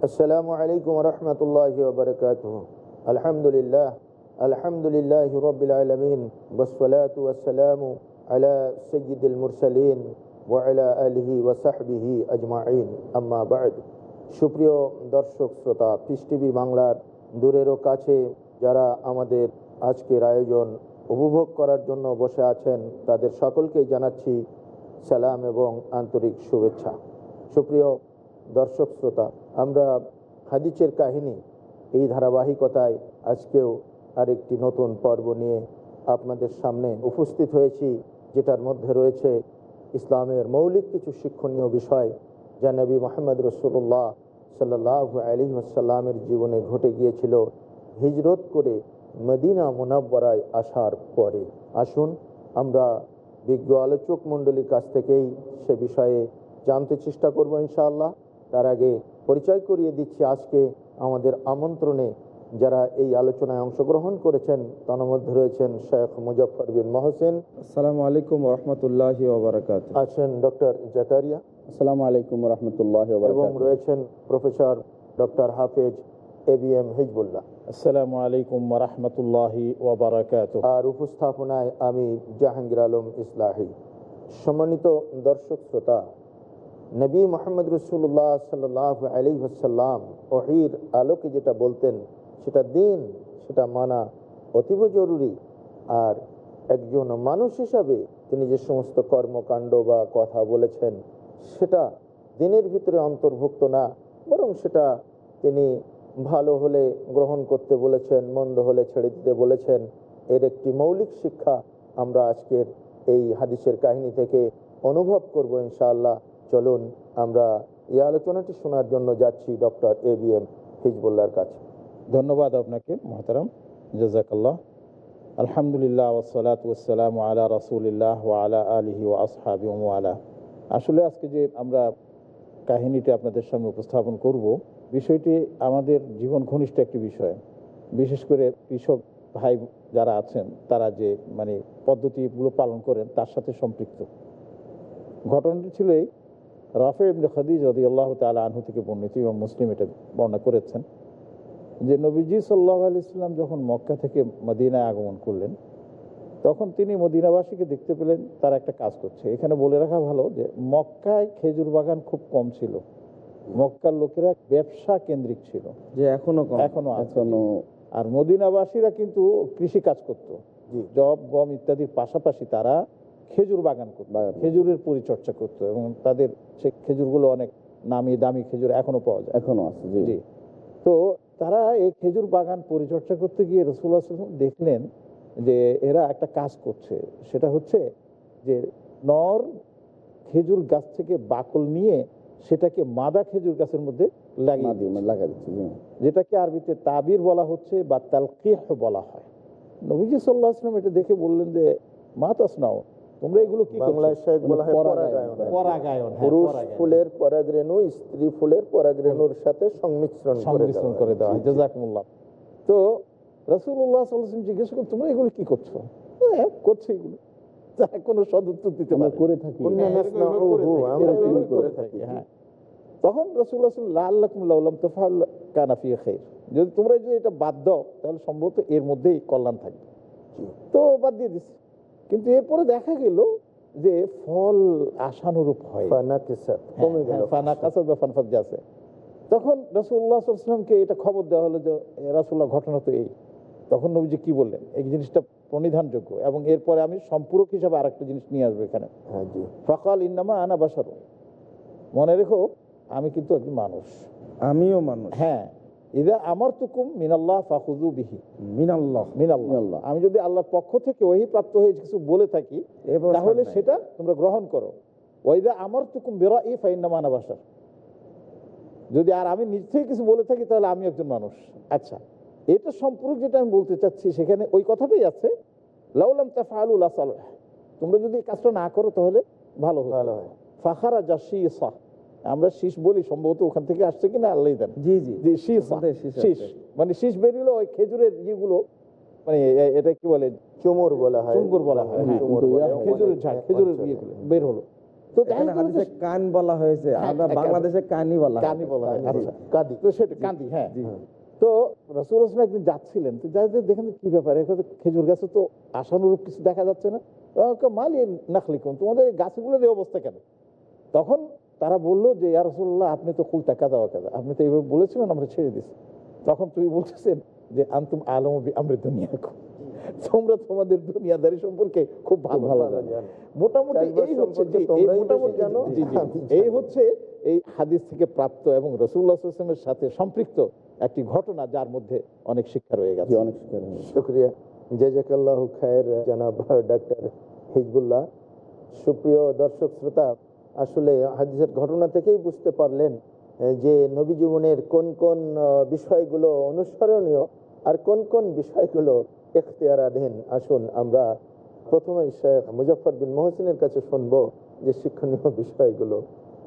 আসসালামু আলাইকুম রহমতুল্লাহ বরকাত আলহামদুলিল্লাহ আলহামদুলিল্লাহ রবিল আলমিন বসলাত ওয়াসালামু আলা সঈদুল মুরসালিন ওয়ালা আলহি ওয়াসাহবিহি আজমাইন আম্মা বাদ সুপ্রিয় দর্শক শ্রোতা পিস টিভি বাংলার দূরেরও কাছে যারা আমাদের আজকের আয়োজন উপভোগ করার জন্য বসে আছেন তাদের সকলকেই জানাচ্ছি সালাম এবং আন্তরিক শুভেচ্ছা। সুপ্রিয় দর্শক শ্রোতা, আমরা হাদিসের কাহিনী এই ধারাবাহিকতায় আজকেও আরেকটি নতুন পর্ব নিয়ে আপনাদের সামনে উপস্থিত হয়েছি, যেটার মধ্যে রয়েছে ইসলামের মৌলিক কিছু শিক্ষণীয় বিষয় যা নবী মোহাম্মদ রসুল্লাহ সাল্লাহ আলী আসাল্লামের জীবনে ঘটে গিয়েছিল হিজরত করে মদিনা মুনাব্বরায় আসার পরে। আসুন, আমরা বিজ্ঞ আলোচক মণ্ডলীর কাছ থেকেই সে বিষয়ে জানতে চেষ্টা করব ইনশাআল্লাহ। তার আগে পরিচয় করিয়ে দিচ্ছি আজকে আমাদের আমন্ত্রণে যারা এই আলোচনায় অংশগ্রহণ করেছেন তার মধ্যে রয়েছেন শেখ মুজফর বিন মহসেন। আসসালামু আলাইকুম রহমতুল্লাহ ওবরাকাত আছেন ডক্টর জাকারিয়া। আসসালামু আলাইকুম রহমতুল্লাহ এবং রয়েছেন প্রফেসর ডক্টর হাফেজ এ বি এম হিজবুল্লাহ। আসসালামু আলাইকুম রহমতুল্লাহ আর উপস্থাপনায় আমি জাহাঙ্গীর আলম ইসলাহি। সম্মানিত দর্শক শ্রোতা নবী মোহাম্মদ রসুল্লাহ সাল্লাহ আলী হাসাল্লাম ওহির আলোকে যেটা বলতেন, সেটা দিন, সেটা মানা অতীব জরুরি। আর একজন মানুষ হিসাবে তিনি যে সমস্ত কর্মকাণ্ড বা কথা বলেছেন, সেটা দিনের ভিতরে অন্তর্ভুক্ত না, বরং সেটা তিনি ভালো হলে গ্রহণ করতে বলেছেন, মন্দ হলে ছেড়ে দিতে বলেছেন। এর একটি মৌলিক শিক্ষা আমরা আজকের এই হাদিসের কাহিনী থেকে অনুভব করব ইনশাআল্লাহ। চলুন আমরা এই আলোচনাটি শোনার জন্য যাচ্ছি ডক্টর এ বি এম হিজবুল্লাহর কাছে। ধন্যবাদ আপনাকে, মহতারাম। জাজাকাল্লাহ। আলহামদুলিল্লাহ ওসালাত ওসালাম আলা রাসুলিল্লাহ ও আলা আলিহি ও আসহাবি আলা। আসলে আজকে যে আমরা কাহিনীটি আপনাদের সামনে উপস্থাপন করব, বিষয়টি আমাদের জীবন ঘনিষ্ঠ একটি বিষয়। বিশেষ করে কৃষক ভাই যারা আছেন, তারা যে মানে পদ্ধতিগুলো পালন করেন, তার সাথে সম্পৃক্ত। ঘটনাটি ছিল এই রাফে ইবনে খাদিজ রদি আল্লাহ তালা আনহু থেকে বর্ণিত এবং মুসলিম এটা বর্ণনা করেছেন যে নবীজি সাল্লাহ আলি ইসলাম যখন মক্কা থেকে মদিনায় আগমন করলেন তখন তিনি মদিনাবাসীকে দেখতে পেলেন তারা একটা কাজ করছে। এখানে বলে রাখা ভালো যে মক্কায় খেজুর বাগান খুব কম ছিল। মক্কার লোকেরা ব্যবসা কেন্দ্রিক ছিল। যে এখনও এখনও এখনও আর মদিনাবাসীরা কিন্তু কৃষি কাজ করতো। জব গম ইত্যাদির পাশাপাশি তারা খেজুর বাগান করতো। খেজুরের পরিচর্যা করতো এবং তাদের সে খেজুরগুলো অনেক নামি দামি খেজুর এখনও পাওয়া যায়। এখনও আছে জি। তো তারা এই খেজুর বাগান পরিচর্যা করতে গিয়ে রসুল্লাহ দেখলেন যে এরা একটা কাজ করছে। সেটা হচ্ছে যে নর খেজুর গাছ থেকে বাকল নিয়ে সেটাকে মাদা খেজুর গাছের মধ্যে লাগিয়ে দিচ্ছে। লাগা দিচ্ছে যেটাকে আরবিতে তাবির বলা হচ্ছে বা তালকিহ বলা হয়। নবীজি সাল্লাহ আসলাম এটা দেখে বললেন যে মা তাসনাও তোমরা এগুলো কি বাংলায় শেখ বলা হয় পরাগায়ন। পরাগায়ন। পরাগায়ন পুরুষ ফুলের পরাগরেণু স্ত্রী ফুলের পরাগরেণুর সাথে সংমিশ্রণ সংমিশ্রণ করে দেওয়া হয়। জাজাকুমুল্লাহ। তো জিজ্ঞেস করেন তোমরা এগুলো কি করছ? হ্যাঁ করছি এগুলো। কোনো সদুত্তর দিতে পারে। করে থাকি। কুন্না হ্যাঁ, আমরা করে থাকি, হ্যাঁ। তখন রসুল্লাহ লাল্লাকুম যদি তোমরা যদি এটা বাদ দাও তাহলে সম্ভবত এর মধ্যেই কল্যাণ থাকবে। তো বাদ দিয়ে দিচ্ছে কিন্তু এরপরে দেখা গেল যে ফল আশানুরূপ হয়। কমে গেল হ্যাঁ, ফানা কাসাদ বা ফানফাদ যাচ্ছে তখন রসুল্লাহামকে এটা খবর দেওয়া হলো যে রাসুল্লাহ ঘটনা তো এই। তখন নবীজি কি বললেন? এই জিনিসটা প্রণিধানযোগ্য এবং এরপরে আমি সম্পূরক হিসাবে আরেকটা জিনিস নিয়ে আসব এখানে। হ্যাঁ ফকাল ইন্নামা আনা বাসার মনে রেখো আমি কিন্তু একজন মানুষ। আমিও মানুষ। হ্যাঁ ইদা আমার তুকুম মিনাল্লাহ ফাহুজু বিহি। মিনাল্লাহ। মিনাল্লাহ। আমি যদি আল্লাহর পক্ষ থেকে ওই প্রাপ্ত হয়ে কিছু বলে থাকি তাহলে সেটা তোমরা গ্রহণ করো। ওইদা আমার তুকুম বেরা ই ফাইন্নামানা বাসার যদি আর আমি নিজ থেকে কিছু বলে থাকি তাহলে আমি একজন মানুষ। আচ্ছা এটা সম্পর্ক যেটা আমি বলতে চাচ্ছি সেখানে ওই কথাটাই আছে লাউলাম তাফালুল আসাল তোমরা যদি এই কাজটা না করো তাহলে ভালো ভালো হয়। ফাখারা শীষ আমরা শীষ বলি সম্ভবত ওখান থেকে আসছে কিনা আল্লাহ দেন জি জি। যে শীষ শীষ শীষ। মানে শীষ বেরিয়েলো ওই খেজুরের ইয়েগুলো মানে এটা কি বলে? চুমুর বলা হয়। চুঙ্গুর বলা হয় হ্যাঁ, চুমুর বলা হয়। খেজুরের ঝাড় খেজুরের ইয়েগুলো বের হলো। তো দেখা এখানে গেল যে হাদিসে কান বলা হয়েছে হ্যাঁ, আমরা বাংলাদেশে কানই বলা হয়। বলা হয় আচ্ছা। কাদি। তো সেটা কান্দি হ্যাঁ। তো রসুল হোসেন একদিন যাচ্ছিলেন তো যাতে দেখেন কি ব্যাপার খেজুর গাছে তো আশানুরূপ কিছু দেখা যাচ্ছে না। মালি নাখলিকুন তোমাদের গাছগুলোর এই অবস্থা কেন? তখন তারা বলল যে ইয়া রসুল্লাহ আপনি তো কুলতা কাদা কাদা আপনি তো এইভাবে বলেছিলেন আমরা ছেড়ে দিছি। তখন তুমি বলতেছেন যে আন্তুম আলম আমরা দুনিয়া তোমরা তোমাদের দুনিয়াদারি সম্পর্কে খুব ভালো ভালো মোটামুটি এই হচ্ছে এই জি, জি, হচ্ছে এই হাদিস থেকে প্রাপ্ত এবং রসুল্লাহামের সাথে সম্পৃক্ত একটি ঘটনা যার মধ্যে অনেক শিক্ষা রয়ে গেছে। অনেক শুক্রিয়া। জেজাকাল্লাহ খায়ের জানাব ডাক্তার হিজবুল্লাহ। সুপ্রিয় দর্শক শ্রোতা আসলে হাদিসের ঘটনা থেকেই বুঝতে পারলেন যে নবী জীবনের কোন কোন বিষয়গুলো অনুসরণীয় আর কোন কোন বিষয়গুলো এখতিয়ারাধীন। আসুন আমরা প্রথমে শেখ মুজফর বিন মহসিনের কাছে শুনব যে শিক্ষণীয় বিষয়গুলো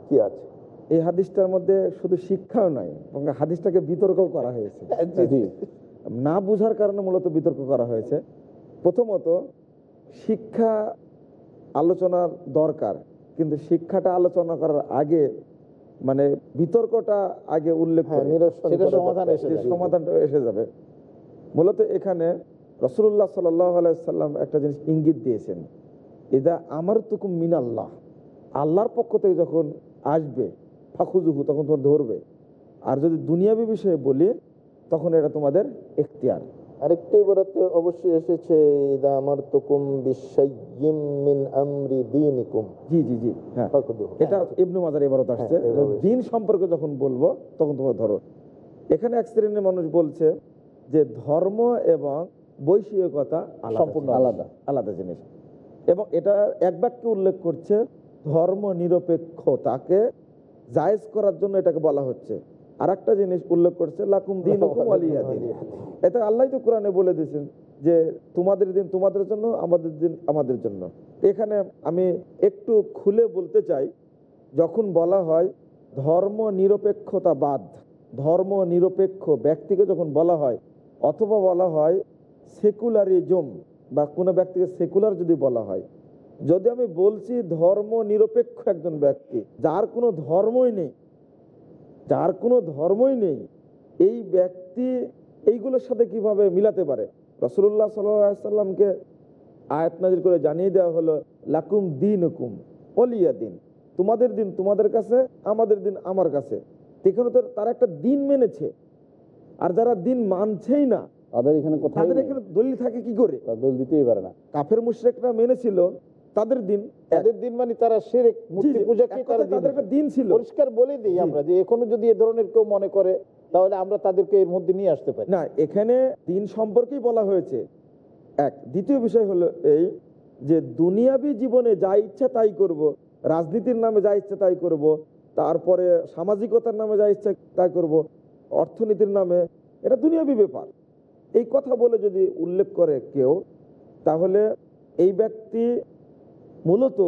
কি আছে। এই হাদিসটার মধ্যে শুধু শিক্ষাও নয় বরং হাদিসটাকে বিতর্ক করা হয়েছে। না বুঝার কারণে মূলত বিতর্ক করা হয়েছে। প্রথমত শিক্ষা আলোচনার দরকার। কিন্তু শিক্ষাটা আলোচনা করার আগে মানে বিতর্কটা আগে উল্লেখ হ্যাঁ। সমাধানটা এসে যাবে। মূলত এখানে রসুল্লাহ সাল্লাম একটা জিনিস ইঙ্গিত দিয়েছেন। এদা আমার তুকুম মিনাল্লাহ আল্লাহর পক্ষ থেকে যখন আসবে ফাখুজুহু তখন তোমার ধরবে। আর যদি দুনিয়াবি বিষয়ে বলি তখন এটা তোমাদের এখতিয়ার। আরেকটি বরাতে অবশ্যই এসেছে মিন আমরি দীনিকুম। জি জি জি হ্যাঁ। এটা ইবনু মাজার এবারত আসছে। হ্যাঁ, দিন সম্পর্কে যখন বলব তখন তোমরা ধরো। এখানে এক শ্রেণির মানুষ বলছে যে ধর্ম এবং বৈষয়িকতা সম্পূর্ণ আলাদা। আলাদা জিনিস। এবং এটা এক বাক্যে উল্লেখ করছে ধর্ম নিরপেক্ষতাকে জায়েজ করার জন্য এটাকে বলা হচ্ছে। আর একটা জিনিস উল্লেখ করছে লাকুম দিন। এটা আল্লাহ তো কোরআনে বলে দিয়েছেন যে তোমাদের দিন তোমাদের জন্য আমাদের দিন আমাদের জন্য। এখানে আমি একটু খুলে বলতে চাই যখন বলা হয় ধর্ম নিরপেক্ষতাবাদ ধর্ম নিরপেক্ষ ব্যক্তিকে যখন বলা হয় অথবা বলা হয় সেকুলারিজম বা কোনো ব্যক্তিকে সেকুলার যদি বলা হয় যদি আমি বলছি ধর্ম নিরপেক্ষ একজন ব্যক্তি যার কোনো ধর্মই নেই যার কোনো ধর্মই নেই এই ব্যক্তি এইগুলোর সাথে কীভাবে মিলাতে পারে? রসুল্লাহ সাল্লামকে আয়াত নাজির করে জানিয়ে দেওয়া হলো লাকুম দিন হুকুম অলিয়া দিন। তোমাদের দিন তোমাদের কাছে আমাদের দিন আমার কাছে। এখানে তো তারা একটা দিন মেনেছে। আর যারা দিন মানছেই না তাদের এখানে তাদের এখানে দলিল থাকে কি করে? দল দিতেই পারে না। কাফের মুশরেকরা মেনেছিল তাদের দিন তাদের দিন মানে তারা সেরেক মূর্তি পূজাকে তারা তাদের একটা দিন ছিল। পরিষ্কার বলে দিই আমরা যে এখনও যদি এ ধরনের কেউ মনে করে তাহলে আমরা তাদেরকে এর মধ্যে নিয়ে আসতে পারি। না এখানে দিন সম্পর্কেই বলা হয়েছে। এক দ্বিতীয় বিষয় হলো এই যে দুনিয়াবি জীবনে যা ইচ্ছা তাই করব রাজনীতির নামে যা ইচ্ছা তাই করব তারপরে সামাজিকতার নামে যা ইচ্ছা তাই করব অর্থনীতির নামে এটা দুনিয়াবি ব্যাপার। এই কথা বলে যদি উল্লেখ করে কেউ তাহলে এই ব্যক্তি মূলত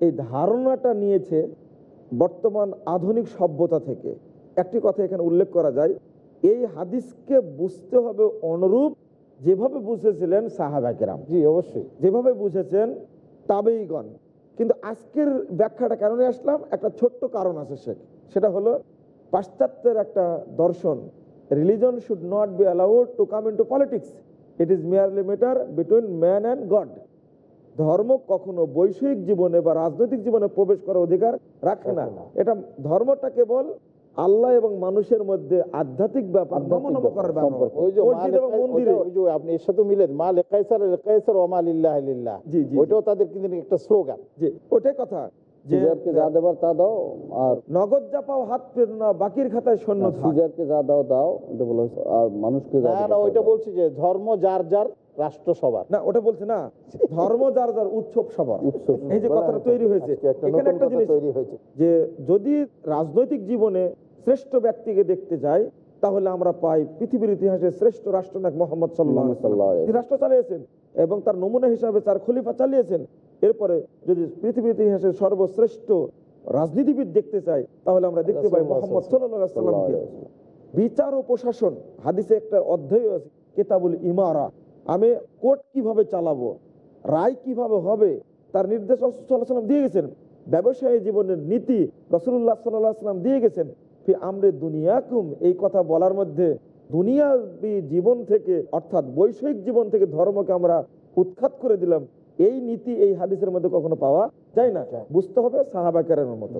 এই ধারণাটা নিয়েছে বর্তমান আধুনিক সভ্যতা থেকে। একটি কথা এখানে উল্লেখ করা যায় এই হাদিসকে বুঝতে হবে অনুরূপ যেভাবে বুঝেছিলেন সাহাবাকেরাম জি অবশ্যই। যেভাবে বুঝেছেন তাবেইগণ কিন্তু আজকের ব্যাখ্যাটা নিয়ে আসলাম? একটা ছোট্ট কারণ আছে সে সেটা হলো পাশ্চাত্যের একটা দর্শন religion should not be allowed to come into politics it is merely matter between man and God ধর্ম কখনো বৈষয়িক জীবনে বা রাজনৈতিক জীবনে প্রবেশ করার অধিকার রাখে না। এটা ধর্মটা কেবল আল্লাহ এবং মানুষের মধ্যে আধ্যাত্মিক ব্যাপার করার ব্যাপার আপনি এর সাথে মিলেন মা লেকাইসার লেকাইসার ওমা লিল্লাহ লিল্লাহ। জি, জি, ওইটাও তাদের কিন্তু একটা স্লোগান। জি ওটাই কথা। সিজারকে যা দেবার তা দাও আর নগদ যা পাও হাত পের না বাকির খাতায় সৈন্য সিজারকে যা দাও দাও এটা বলা হয়েছে আর মানুষকে না না ওইটা বলছি যে ধর্ম যার যার রাষ্ট্র সবার। না ওটা বলছে না ধর্ম যার যার উৎসব সবার। এই যে কথাটা তৈরি হয়েছে এখানে একটা জিনিস তৈরি হয়েছে। যে যদি রাজনৈতিক জীবনে শ্রেষ্ঠ ব্যক্তিকে দেখতে যাই তাহলে আমরা পাই পৃথিবীর ইতিহাসে শ্রেষ্ঠ রাষ্ট্রনায়ক মোহাম্মদ সাল্লাহ তিনি রাষ্ট্র চালিয়েছেন এবং তার নমুনা হিসাবে তার খলিফা চালিয়েছেন। এরপরে যদি পৃথিবীর ইতিহাসে সর্বশ্রেষ্ঠ রাজনীতিবিদ দেখতে চাই তাহলে আমরা দেখতে পাই মোহাম্মদ সাল্লাহ সাল্লামকে বিচার ও প্রশাসন হাদিসে একটা অধ্যায় আছে কেতাবুল ইমারা। আমি কোর্ট কীভাবে চালাবো রায় কীভাবে হবে তার নির্দেশ রসুল্লাহ সাল্লাম দিয়ে গেছেন। ব্যবসায়ী জীবনের নীতি রসুল্লাহ সাল্লাহ সাল্লাম দিয়ে গেছেন। ফি আমরে দুনিয়াকুম এই কথা বলার মধ্যে দুনিয়াবী জীবন থেকে অর্থাৎ বৈষয়িক জীবন থেকে ধর্মকে আমরা উৎখাত করে দিলাম এই নীতি এই হাদিসের মধ্যে কখনো পাওয়া যায় না? বুঝতে হবে সাহাবাকের মতো।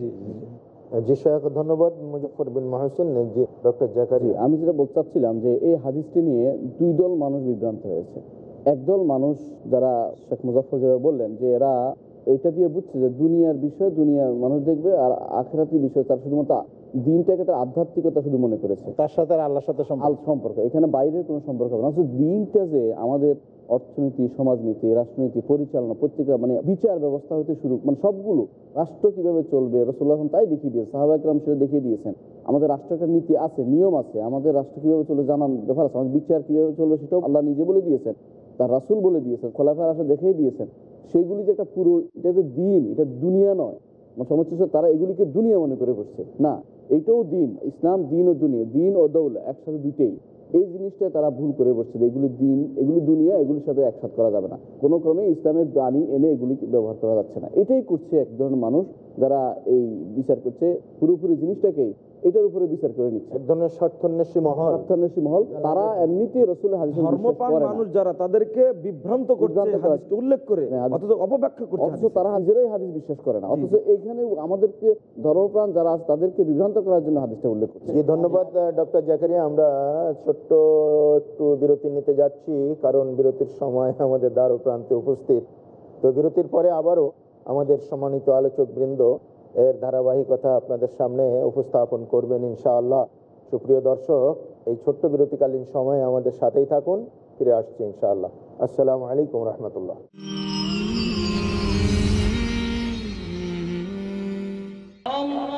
জি শেখ ধন্যবাদ। মুজফর বিন মাহসিন জি ডক্টর জাকারি আমি যেটা বলতে চাচ্ছিলাম যে এই হাদিসটি নিয়ে দুই দল মানুষ বিভ্রান্ত হয়েছে। একদল মানুষ যারা শেখ মুজাফর যেভাবে বললেন যে এরা এটা দিয়ে বুঝছে যে দুনিয়ার বিষয় দুনিয়ার মানুষ দেখবে আর আখেরাতি বিষয় তার শুধুমাত্র দিনটাকে তার আধ্যাত্মিকতা শুধু মনে করেছে। তার সাথে আল্লাহর সাথে সম্পর্ক। আল সম্পর্ক এখানে বাইরের কোনো সম্পর্ক হবে না। দিনটা যে আমাদের অর্থনীতি সমাজনীতি রাষ্ট্রনীতি পরিচালনা প্রত্যেকটা মানে বিচার ব্যবস্থা হতে শুরু মানে সবগুলো রাষ্ট্র কীভাবে চলবে রসুল্লাহ তাই দেখিয়ে দিয়েছে সাহাবাকরাম সেটা দেখিয়ে দিয়েছেন। আমাদের রাষ্ট্র একটা নীতি আছে নিয়ম আছে আমাদের রাষ্ট্র কীভাবে চলবে জানার ব্যাপার আছে আমাদের বিচার কীভাবে চলবে সেটাও আল্লাহ নিজে বলে দিয়েছেন তার রাসুল বলে দিয়েছেন খোলাফার আসা দেখিয়ে দিয়েছেন। সেইগুলি যে একটা পুরো এটা যে দিন এটা দুনিয়া নয়। আমার সমস্যা তারা এগুলিকে দুনিয়া মনে করে বসছে। না এইটাও দিন, ইসলাম, দিন ও দুনিয়া, দিন ও দৌলা, একসাথে দুটেই এই জিনিসটা তারা ভুল করে বসছে এগুলি দিন, এগুলি দুনিয়া, এগুলির সাথে একসাথ করা যাবে না। কোনো ক্রমে ইসলামের বাণী এনে এগুলি ব্যবহার করা যাচ্ছে না। এটাই করছে এক ধরনের মানুষ যারা এই বিচার করছে। পুরোপুরি জিনিসটাকেই এটার উপরে বিচার করে নিচ্ছে। এক ধরনের স্বার্থন্বেষী মহল। অর্থান্বেষী মহল। তারা এমনিতেই রসুল হাদিস ধর্মপান মানুষ যারা তাদেরকে বিভ্রান্ত করছে উল্লেখ করে হ্যাঁ, অথচ অপব্যাখ্যা করছে অথচ তারা নিজেরাই হাদিস বিশ্বাস করে না। অথচ এখানে আমাদেরকে ধর্মপ্রাণ যারা আছে তাদেরকে বিভ্রান্ত করার জন্য হাদিসটা উল্লেখ করছে। জি ধন্যবাদ ডক্টর জাকারিয়া। আমরা ছোট্ট একটু বিরতি নিতে যাচ্ছি কারণ বিরতির সময় আমাদের দ্বার প্রান্তে উপস্থিত। তো বিরতির পরে আবারও আমাদের সম্মানিত আলোচক বৃন্দ এর ধারাবাহিকতা আপনাদের সামনে উপস্থাপন করবেন ইনশাআল্লাহ। সুপ্রিয় দর্শক, এই ছোট্ট বিরতিকালীন সময়ে আমাদের সাথেই থাকুন, ফিরে আসছি ইনশাআল্লাহ। আসসালামু আলাইকুম রহমতুল্লাহ। Allah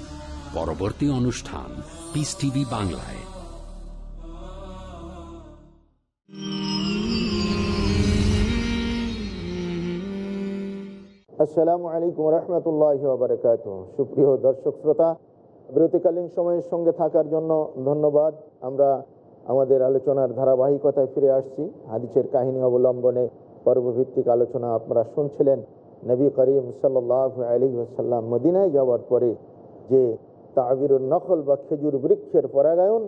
পরবর্তী অনুষ্ঠান পিস টিভি বাংলায়। আসসালামু আলাইকুম রহমতুল্লাহ বারকাত সুপ্রিয় দর্শক শ্রোতা, বিরতিকালীন সময়ের সঙ্গে থাকার জন্য ধন্যবাদ। আমরা আমাদের আলোচনার ধারাবাহিকতায় ফিরে আসছি। হাদিসের কাহিনী অবলম্বনে পর্বভিত্তিক আলোচনা আপনারা শুনছিলেন। নবী করিম সাল্লাহ আলী আসাল্লাম মদিনায় যাওয়ার পরে যে তাবিরুল নকল বা খেজুর বৃক্ষের পরাগায়ন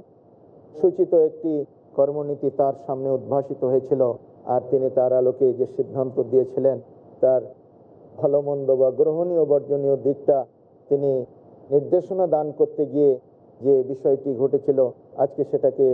সূচিত একটি কর্মনীতি তার সামনে উদ্ভাসিত হয়েছিল আর তিনি তার আলোকে যে সিদ্ধান্ত দিয়েছিলেন, তার ভালো মন্দ বা গ্রহণীয় বর্জনীয় দিকটা তিনি নির্দেশনা দান করতে গিয়ে যে বিষয়টি ঘটেছিল, আজকে সেটাকে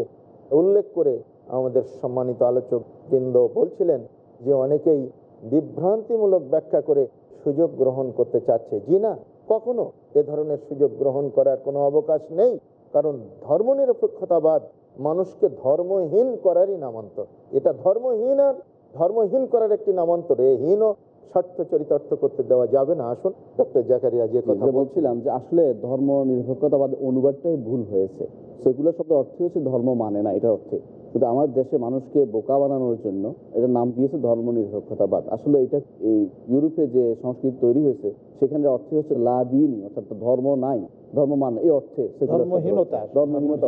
উল্লেখ করে আমাদের সম্মানিত আলোচক বৃন্দ বলছিলেন যে অনেকেই বিভ্রান্তিমূলক ব্যাখ্যা করে সুযোগ গ্রহণ করতে চাচ্ছে। জি না? কখনো এ ধরনের সুযোগ গ্রহণ করার কোনো অবকাশ নেই কারণ ধর্মনিরপেক্ষতাবাদ মানুষকে ধর্মহীন করারই নামান্তর। এটা ধর্মহীন আর ধর্মহীন করার একটি নামান্তর। এ হীন স্বার্থ চরিতার্থ করতে দেওয়া যাবে না। আসুন ডক্টর জাকারিয়া যে কথা বলছিলাম বলছিলাম যে আসলে ধর্ম নিরপেক্ষতাবাদ অনুবাদটাই ভুল হয়েছে। সেগুলো শব্দের অর্থ হচ্ছে ধর্ম মানে না এটার অর্থে কিন্তু আমার দেশে মানুষকে বোকা বানানোর জন্য এটার নাম দিয়েছে ধর্ম নিরপেক্ষতাবাদ আসলে এটা এই ইউরোপে যে সংস্কৃতি তৈরি হয়েছে সেখানে অর্থে হচ্ছে লা দিনই অর্থাৎ ধর্ম নাই। ধর্ম মান এই অর্থে ধর্মহীনতা। ধর্মহীনতা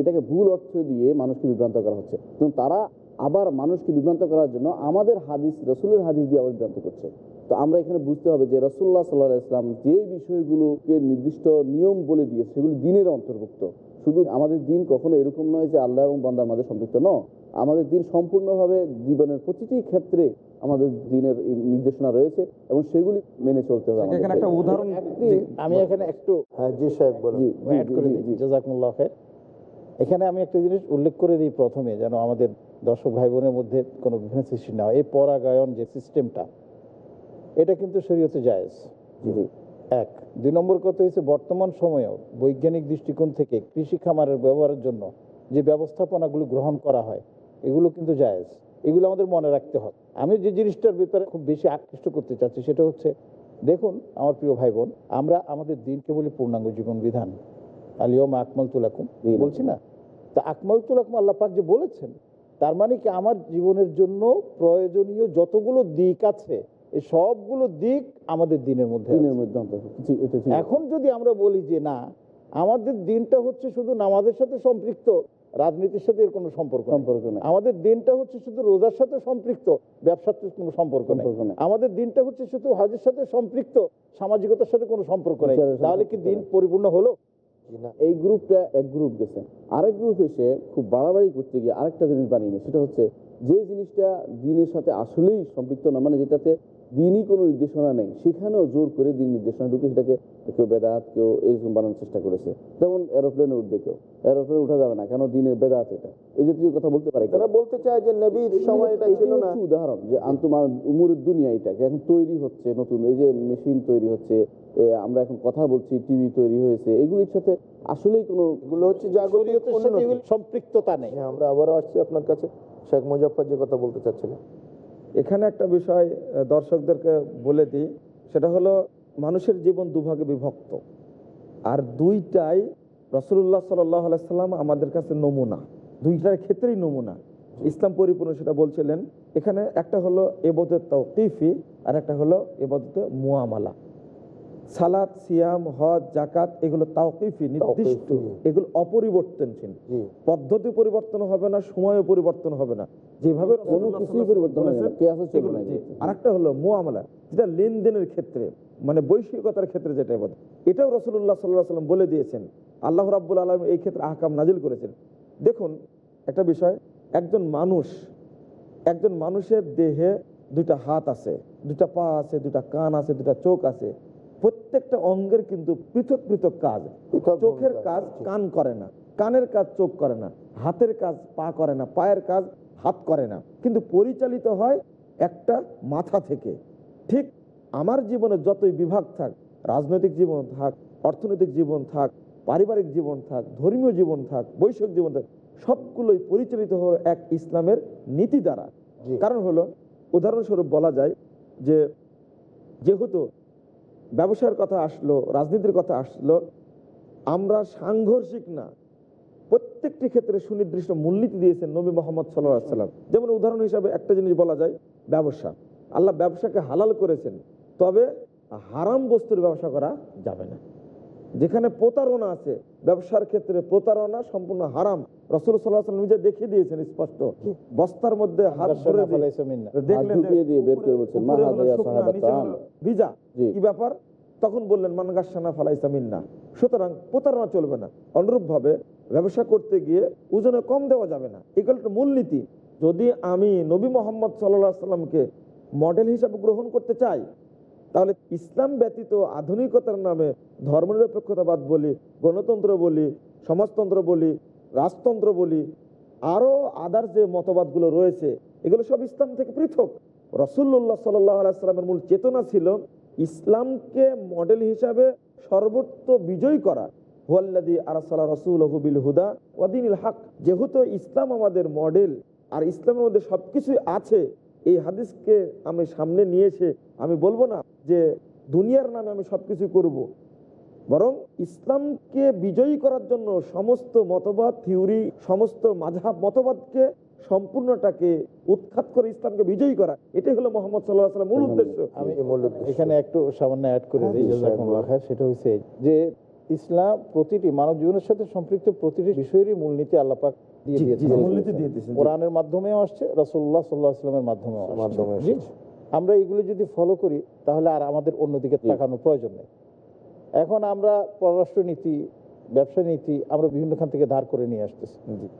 এটাকে ভুল অর্থ দিয়ে মানুষকে বিভ্রান্ত করা হচ্ছে। কিন্তু তারা আবার মানুষকে বিভ্রান্ত করার জন্য আমাদের হাদিস রসুলের হাদিস দিয়ে আবার বিভ্রান্ত করছে। তো আমরা এখানে বুঝতে হবে যে রসুল্লাহ সাল্লাহ ইসলাম যে বিষয়গুলোকে নির্দিষ্ট নিয়ম বলে দিয়ে সেগুলি দিনের অন্তর্ভুক্ত। শুধু আমাদের দিন কখনো এরকম নয় যে আল্লাহ এবং বান্দার মাঝে সম্পৃক্ত ন আমাদের দিন সম্পূর্ণভাবে জীবনের প্রতিটি ক্ষেত্রে আমাদের দিনের নির্দেশনা রয়েছে এবং সেগুলি মেনে চলতে হবে এখানে একটা উদাহরণ আমি এখানে একটু হ্যাঁ জি সাহেব বলুন। এখানে আমি একটা জিনিস উল্লেখ করে দিই প্রথমে যেন আমাদের দর্শক ভাই বোনের মধ্যে কোনো বিভিন্ন সৃষ্টি না হয়। এই পরাগায়ন যে সিস্টেমটা এটা কিন্তু শরীয়তে জায়েজ। জি, জি। এক দুই নম্বর কথা হচ্ছে বর্তমান সময়েও বৈজ্ঞানিক দৃষ্টিকোণ থেকে কৃষি খামারের ব্যবহারের জন্য যে ব্যবস্থাপনাগুলো গ্রহণ করা হয় এগুলো কিন্তু জায়েজ। এগুলো আমাদের মনে রাখতে হবে। আমি যে জিনিসটার ব্যাপারে খুব বেশি আকৃষ্ট করতে চাচ্ছি সেটা হচ্ছে দেখুন আমার প্রিয় ভাই বোন আমরা আমাদের দিনকে বলি পূর্ণাঙ্গ জীবন বিধান। আলিয়ম আকমল তুলাকুম। বলছি না? তা আকমল তুলাকুম আল্লাহ পাক যে বলেছেন তার মানে কি আমার জীবনের জন্য প্রয়োজনীয় যতগুলো দিক আছে এই সবগুলো দিক আমাদের দিনের মধ্যে। এখন যদি আমরা বলি যে না আমাদের দিনটা হচ্ছে শুধু নামাজের সাথে সম্পৃক্ত রাজনীতির সাথে এর কোনো সম্পর্ক সম্পর্ক নেই। আমাদের দিনটা হচ্ছে শুধু রোজার সাথে সম্পৃক্ত ব্যবসার সাথে কোনো সম্পর্ক নেই। সম্পর্ক নেই। আমাদের দিনটা হচ্ছে শুধু হজের সাথে সম্পৃক্ত সামাজিকতার সাথে কোনো সম্পর্ক নেই। তাহলে কি দিন পরিপূর্ণ হলো? এই গ্রুপটা এক গ্রুপ গেছে। আরেক গ্রুপ এসে খুব বাড়াবাড়ি করতে গিয়ে আরেকটা জিনিস বানিয়ে নিয়ে সেটা হচ্ছে যে জিনিসটা দিনের সাথে আসলেই সম্পৃক্ত না মানে যেটাতে দিনই কোনো নির্দেশনা নেই সেখানেও জোর করে দিন নির্দেশনা ঢুকে সেটাকে কেউ বেদাত কেউ এরকম বানানোর চেষ্টা করেছে। যেমন এরোপ্লেনে উঠবে কেউ এরোপ্লেনে উঠা যাবে না কেন দিনের বেদাত এটা? এই জাতীয় কথা বলতে পারে তারা বলতে চায় যে নবীর সময় এটা ছিল না। উদাহরণ যে আন্তমার উমরের দুনিয়া এটা এখন তৈরি হচ্ছে নতুন এই যে মেশিন তৈরি হচ্ছে আমরা এখন কথা বলছি টিভি তৈরি হয়েছে এগুলির সাথে আসলেই কোনো এগুলো হচ্ছে জাগতিক সাথে সম্পৃক্ততা নেই। হ্যাঁ আমরা আবারও আসছি আপনার কাছে। শেখ মুজফর যে কথা বলতে চাচ্ছিলেন এখানে একটা বিষয় দর্শকদেরকে বলে দিই, সেটা হলো মানুষের জীবন দুভাগে বিভক্ত। আর দুইটাই রসুল্লাহ সাল্লাম আমাদের কাছে নমুনা। দুইটার ক্ষেত্রেই নমুনা। ইসলাম পরিপূর্ণ সেটা বলছিলেন। এখানে একটা হলো এবদে তৌকিফি আর একটা হলো এবদতে মুয়ামালা সালাদ সিয়াম হজ জাকাত এগুলো তাওকিফি নির্দিষ্ট। এগুলো অপরিবর্তনশীল। পদ্ধতি পরিবর্তন হবে না সময় পরিবর্তন হবে না। যেভাবে কোনো কিছুই পরিবর্তন। আর একটা হলো মোয়ামলা যেটা লেনদেনের ক্ষেত্রে মানে বৈশ্বিকতার ক্ষেত্রে যেটা বলে এটাও রসুল্লাহ সাল্লাহ সাল্লাম বলে দিয়েছেন। আল্লাহ রাব্বুল আলম এই ক্ষেত্রে আহকাম নাজিল করেছেন। দেখুন একটা বিষয় একজন মানুষ একজন মানুষের দেহে দুইটা হাত আছে দুটা পা আছে দুটা কান আছে দুটা চোখ আছে। প্রত্যেকটা অঙ্গের কিন্তু পৃথক পৃথক কাজ। চোখের কাজ কান করে না কানের কাজ চোখ করে না হাতের কাজ পা করে না পায়ের কাজ হাত করে না। কিন্তু পরিচালিত হয় একটা মাথা থেকে। ঠিক আমার জীবনে যতই বিভাগ থাক রাজনৈতিক জীবন থাক অর্থনৈতিক জীবন থাক পারিবারিক জীবন থাক ধর্মীয় জীবন থাক বৈশ্বিক জীবন থাক সবগুলোই পরিচালিত হলো এক ইসলামের নীতি দ্বারা। কারণ হলো উদাহরণস্বরূপ বলা যায় যে যেহেতু ব্যবসার কথা আসলো, রাজনীতির কথা আসলো, আমরা সাংঘর্ষিক না। প্রত্যেকটি ক্ষেত্রে সুনির্দিষ্ট মূলনীতি দিয়েছেন নবী মোহাম্মদ সাল্লাম যেমন উদাহরণ হিসাবে একটা জিনিস বলা যায়, ব্যবসা। আল্লাহ ব্যবসাকে হালাল করেছেন, তবে হারাম বস্তুর ব্যবসা করা যাবে না। যেখানে প্রতারণা আছে ব্যবসার ক্ষেত্রে প্রতারণা সম্পূর্ণ হারাম। রসুল সাল্লাহ নিজে দেখিয়ে দিয়েছেন স্পষ্ট। বস্তার মধ্যে হাত মিন্না। দেখলেন ভিজা। কি ব্যাপার? তখন বললেন মানগাসানা ফালাইসা মিন্না। সুতরাং প্রতারণা চলবে না। অনুরূপ ভাবে ব্যবসা করতে গিয়ে ওজনে কম দেওয়া যাবে না। এগুলো একটা মূলনীতি। যদি আমি নবী মোহাম্মদ সাল্লাহ সাল্লামকে মডেল হিসাবে গ্রহণ করতে চাই তাহলে ইসলাম ব্যতীত আধুনিকতার নামে ধর্মনিরপেক্ষতাবাদ বলি, গণতন্ত্র বলি, সমাজতন্ত্র বলি, রাজতন্ত্র বলি, আরও আদার যে মতবাদগুলো রয়েছে, এগুলো সব ইসলাম থেকে পৃথক। রসুল্লাহ সাল্লামের মূল চেতনা ছিল ইসলামকে মডেল হিসাবে সর্বত্র বিজয় করা। হুয়াল্লাদি আরাসাল্লাহ রসুল বিল হুদা ওয়াদিনুল হক। যেহেতু ইসলাম আমাদের মডেল আর ইসলামের মধ্যে সব কিছুই আছে এই হাদিসকে আমি সামনে নিয়ে এসে আমি বলব না যে দুনিয়ার নামে আমি সব কিছু করব। বরং ইসলামকে বিজয়ী করার জন্য সমস্ত মতবাদ থিওরি সমস্ত মাঝহাব মতবাদকে সম্পূর্ণটাকে উৎখাত করে ইসলামকে বিজয়ী করা এটাই হলো মোহাম্মদ সাল্লাহ সাল্লাম মূল উদ্দেশ্য। আমি মূল উদ্দেশ্য। এখানে একটু সামান্য অ্যাড করে দিই হ্যাঁ, সেটা হচ্ছে যে ইসলাম প্রতিটি মানব জীবনের সাথে সম্পৃক্ত প্রতিটি বিষয়েরই মূলনীতি আল্লাপাক দিয়ে জি, জি, দিয়েছেন। কোরআনের মাধ্যমেও আসছে রসুল্লাহ সাল্লাহ আসলামের মাধ্যমেও মাধ্যমে আমরা এগুলো যদি ফলো করি তাহলে আর আমাদের অন্যদিকে তাকানোর প্রয়োজন নেই। এখন আমরা পররাষ্ট্র নীতি ব্যবসা নীতি আমরা বিভিন্ন খান থেকে ধার করে নিয়ে আসতেছি।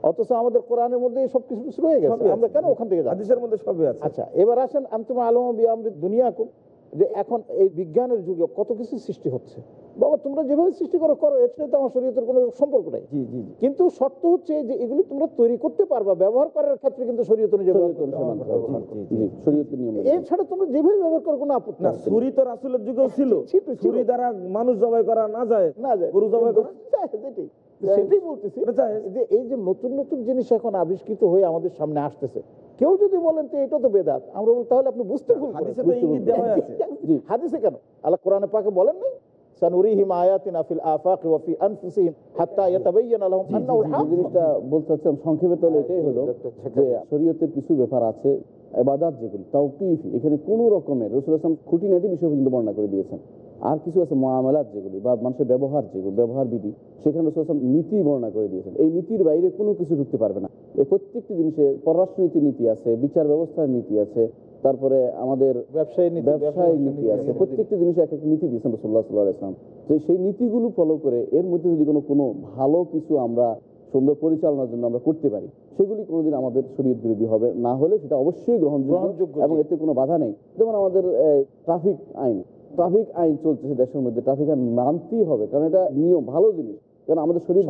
অথচ আমাদের কোরআনের মধ্যে সব কিছু রয়ে গেছে। আমরা কেন ওখান থেকে? মধ্যে সবই আছে। আচ্ছা এবার আসেন আন্তম আলম আমরা দুনিয়া কো যে এখন এই বিজ্ঞানের যুগে কত কিছু সৃষ্টি হচ্ছে। বাবা তোমরা যেভাবে সৃষ্টি করো করো এর সাথে আমার শরীয়তের কোনো সম্পর্ক নেই। জি জি কিন্তু শর্ত হচ্ছে যে এগুলি তোমরা তৈরি করতে পারবা ব্যবহার করার ক্ষেত্রে কিন্তু শরীয়ত। এছাড়া তোমরা যেভাবে ব্যবহার করো কোনো আপত্তি না। ছুরি তো রাসুলের যুগেও ছিল। ছুরি দ্বারা মানুষ জবাই করা না যায় না যায়। গরু জবাই করা যায়, সেটাই সেটাই বলতেছি। যে এই যে নতুন নতুন জিনিস এখন আবিষ্কৃত হয়ে আমাদের সামনে আসতেছে। কেউ যদি বলেন তো এটা তো বেদাত আমরা বলি তাহলে আপনি বুঝতে ভুল হাদিসে কেন? আল্লাহ কোরআনে পাকে বলেন নাই সানুরিহিম আয়াতিনা ফিল আফাকি ওয়া ফি আনফুসিহিম হাত্তা ইয়াতাবায়্যানা লাহুম আন্নাহু আল-হক জিনিসটা বলতে চাচ্ছিলাম সংক্ষেপে তাহলে এটাই হলো যে শরীয়তের কিছু ব্যাপার আছে এবাদাত যেগুলি তাওকিফি এখানে কোনো রকমের রসুল খুঁটিনাটি বিষয় কিন্তু বর্ণনা করে দিয়েছেন। আর কিছু আছে মামলাত যেগুলি বা মানুষের ব্যবহার যেগুলি ব্যবহার বিধি সেখানে রসুল আসলাম নীতি বর্ণনা করে দিয়েছেন। এই নীতির বাইরে কোনো কিছু ঢুকতে পারবে না। এই প্রত্যেকটি জিনিসে পররাষ্ট্রনীতির নীতি আছে বিচার ব্যবস্থার নীতি আছে তারপরে আমাদের ব্যবসায়ী নীতি আছে। প্রত্যেকটা জিনিসে এক একটা নীতি দিয়েছেন রসুল্লাহ তো সেই নীতিগুলো ফলো করে এর মধ্যে যদি কোনো কোনো ভালো কিছু আমরা সুন্দর পরিচালনার জন্য আমরা করতে পারি সেগুলি কোনোদিন আমাদের শরীর বিরোধী হবে। না হলে সেটা অবশ্যই গ্রহণযোগ্য, এবং এতে কোনো বাধা নেই। যেমন আমাদের ট্রাফিক আইন। ট্রাফিক আইন চলতেছে দেশের মধ্যে ট্রাফিক আইন মানতেই হবে কারণ এটা নিয়ম ভালো জিনিস। কারণ আমাদের শরীর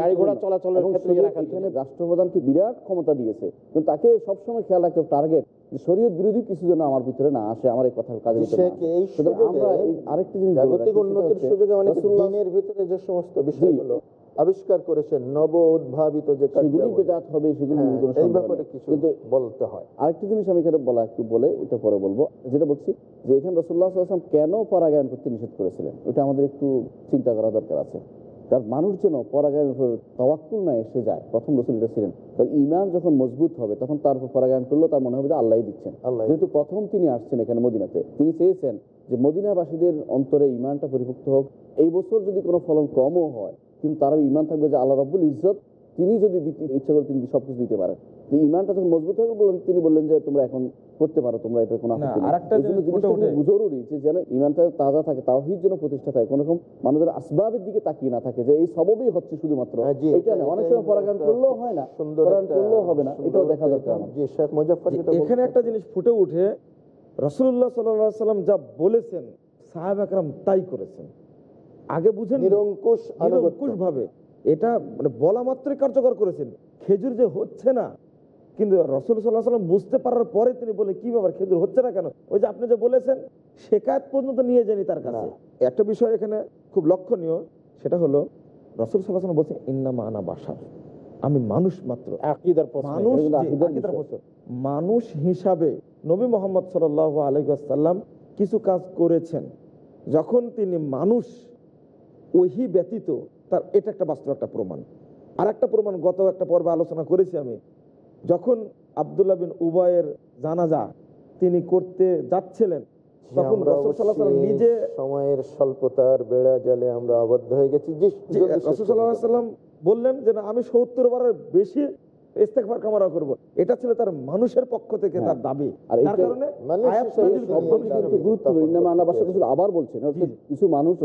গাড়ি ঘোড়া চলাচলের ক্ষেত্রে। এখানে রাষ্ট্রপ্রধানকে বিরাট ক্ষমতা দিয়েছে। কিন্তু তাকে সবসময় খেয়াল রাখতে টার্গেট শরীয়ত বিরোধী কিছু যেন আমার ভিতরে না আসে আমার এই কথার কাজে আমরা আরেকটি জিনিস জাগতিক উন্নতির সুযোগে অনেক দিনের ভিতরে যে সমস্ত বিষয়গুলো আবিষ্কার করেছেন নব উদ্ভাবিত যে সেগুলি বেদাত হবে সেগুলি হ্যাঁ, এই ব্যাপারে কিছু কিন্তু বলতে হয়। আরেকটি জিনিস আমি এখানে বলা একটু বলে এটা পরে বলব। যেটা বলছি যে এখানে রসুল্লাহ আসলাম কেন পরাগায়ন করতে নিষেধ করেছিলেন? ওটা আমাদের একটু চিন্তা করা দরকার আছে। কারণ মানুষ যেন পরাগায়নের উপর তওয়াক্কুল না এসে যায় প্রথম রসুল এটা ছিলেন। কারণ ইমান যখন মজবুত হবে তখন তার উপর পরাগায়ন করলেও তার মনে হবে যে আল্লাহ দিচ্ছেন। যেহেতু প্রথম তিনি আসছেন এখানে মদিনাতে তিনি চেয়েছেন যে মদিনাবাসীদের অন্তরে ইমানটা পরিপুক্ত হোক। এই বছর যদি কোনো ফলন কমও হয় কিন্তু তারা ইমান থাকবে যে আল্লাহ রব্বুল ইজ্জত তিনি যদি দিতে ইচ্ছা করে তিনি সবকিছু দিতে পারেন। তো ইমানটা যখন মজবুত হবে বললেন তিনি বললেন যে তোমরা এখন করতে পারো তোমরা এটা কোনো জরুরি যে যেন ইমানটা তাজা থাকে তাওহিদ যেন প্রতিষ্ঠা থাকে কোনো রকম মানুষের আসবাবের দিকে তাকিয়ে না থাকে যে এই সবই হচ্ছে শুধুমাত্র। হ্যাঁ, এটা না অনেক সময় পরাগান করলেও হয় না পরাগান করলেও হবে না এটাও দেখা দরকার এখানে একটা জিনিস ফুটে উঠে রসুল্লাহ সাল্লাম যা বলেছেন সাহেব আকরাম তাই করেছেন। আগে বুঝেন নিরঙ্কুশ নিরঙ্কুশ ভাবে এটা মানে বলা মাত্রই কার্যকর করেছেন। খেজুর যে হচ্ছে না কিন্তু রসুল সাল্লাহ সাল্লাম বুঝতে পারার পরে তিনি বলে কি ব্যাপার খেজুর হচ্ছে না কেন? ওই যে আপনি যে বলেছেন শেখায়ত পর্যন্ত নিয়ে যায়নি তার কাছে। একটা বিষয় এখানে খুব লক্ষণীয় সেটা হলো রসুল সাল্লাহ সাল্লাম বলছেন ইন্নামা আনা বাসার আমি মানুষ মাত্র। মানুষ হিসাবে নবী মোহাম্মদ সাল আলাইসাল্লাম কিছু কাজ করেছেন। যখন তিনি মানুষ ওহি ব্যতীত তার এটা একটা বাস্তব একটা প্রমাণ। আর একটা প্রমাণ গত একটা পর্বে আলোচনা করেছি আমি। যখন আবদুল্লাহ বিন উবায়ের জানাজা তিনি করতে যাচ্ছিলেন তখন নিজে সময়ের স্বল্পতার বেড়া জালে আমরা আবদ্ধ হয়ে গেছি। রাসূল সাল্লাম বললেন যে না, আমি সত্তর বারের বেশি ইস্তেগফার কামনা করব। এটা ছিল তার মানুষের পক্ষ থেকে তার দাবি। আর তার কারণে আবার বলছেন কিছু মানুষ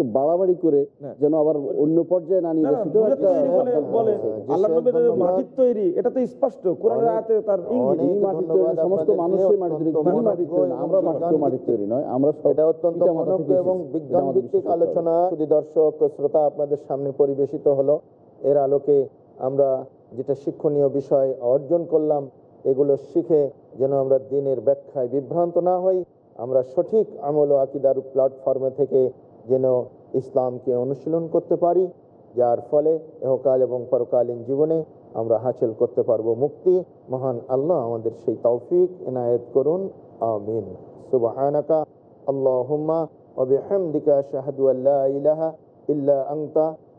বাড়াবাড়ি করে হ্যাঁ। যেন আবার অন্য পর্যায়ে না নিয়ে বলে- বলে, আল্লাহ। মাটির তৈরি এটা তো স্পষ্ট। কোরআনের আয়াতে তার ইঙ্গিত। অনেক তৈরি সমস্ত মানুষের মাটির তৈরি। আমরা এবং মাটির মাটির তৈরি নয় আমরা এটা অত্যন্ত এবং বিজ্ঞান ভিত্তিক। আলোচনা। দর্শক শ্রোতা আপনাদের সামনে পরিবেশিত হলো। এর আলোকে আমরা যেটা শিক্ষণীয় বিষয় অর্জন করলাম, এগুলো শিখে যেন আমরা দিনের ব্যাখ্যায় বিভ্রান্ত না হই, আমরা সঠিক আমল ও আকিদার প্ল্যাটফর্মে থেকে যেন ইসলামকে অনুশীলন করতে পারি, যার ফলে এহকাল এবং পরকালীন জীবনে আমরা হাসিল করতে পারব মুক্তি। মহান আল্লাহ আমাদের সেই তৌফিক এনায়েত করুন, আমিন। সুবহানাকা আল্লাহুম্মা ওয়া বিহামদিকা আশহাদু আল্লা ইলাহা ইল্লা আনতা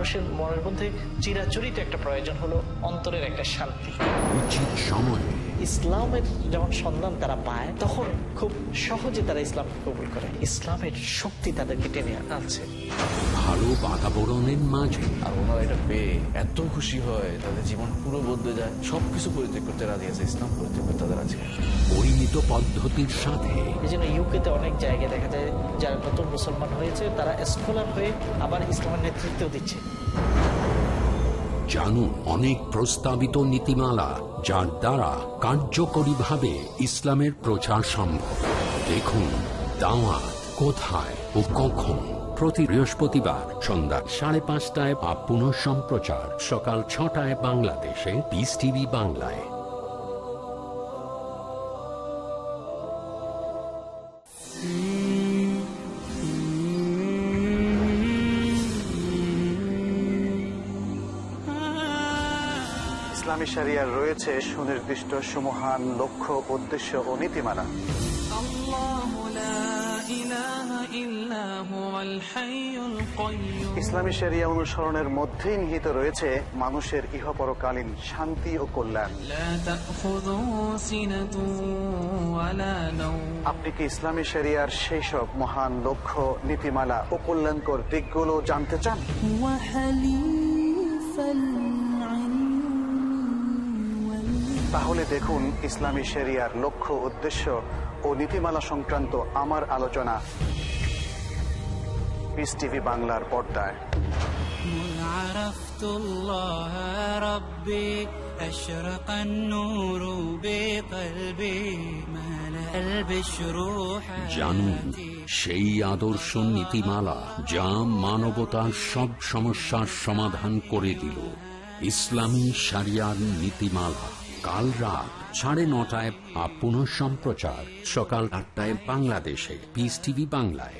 মানুষের মনের মধ্যে চিরাচরিত একটা প্রয়োজন হলো অন্তরের একটা শান্তি। উচিত সময়ে। ইসলামের যখন সন্ধান তারা পায় তখন খুব সহজে তারা ইসলামকে কবুল করে। ইসলামের শক্তি তাদেরকে টেনে আনছে। ভালো বাতাবরণের মাঝে। আর ওনারা এটা পেয়ে এত খুশি হয় তাদের জীবন পুরো বদলে যায়। সবকিছু পরিত্যাগ করতে রাজি আছে ইসলাম পরিত্যাগ করতে তাদের রাজি আছে। পরিমিত পদ্ধতির সাথে। এই জন্য ইউকেতে অনেক জায়গায় দেখা যায় যারা নতুন মুসলমান হয়েছে তারা স্কলার হয়ে আবার ইসলামের নেতৃত্ব দিচ্ছে। জানুন অনেক প্রস্তাবিত নীতিমালা যার দ্বারা কার্যকরীভাবে ইসলামের প্রচার সম্ভব। দেখুন দাওয়াত কোথায় ও কখন। প্রতি বৃহস্পতিবার সন্ধ্যা সাড়ে পাঁচটায় বা পুনঃ সম্প্রচার। সকাল ছটায় বাংলাদেশে পিস টিভি বাংলায়। ইসলামী শরিয়ার রয়েছে সুনির্দিষ্ট সুমহান লক্ষ্য উদ্দেশ্য ও নীতিমালা। ইসলামী শরিয়া অনুসরণের মধ্যেই নিহিত রয়েছে মানুষের ইহপরকালীন শান্তি ও কল্যাণ। আপনি কি ইসলামী শরিয়ার সেই সব মহান লক্ষ্য নীতিমালা ও কল্যাণকর দিকগুলো জানতে চান? তাহলে দেখুন ইসলামী শরিয়ার লক্ষ্য উদ্দেশ্য ও নীতিমালা সংক্রান্ত আমার আলোচনা। পিস টিভি বাংলার পর্দায় عرفت الله ربي أشرق النور بقلبي ملأ البشر জানুন حياتي সেই আদর্শ নীতিমালা যা মানবতার সব সমস্যার সমাধান করে দিল ইসলামী সারিয়ার নীতিমালা কাল রাত সাড়ে নটায় আপ পুনঃ সম্প্রচার সকাল আটটায় বাংলাদেশে পিস টিভি বাংলায়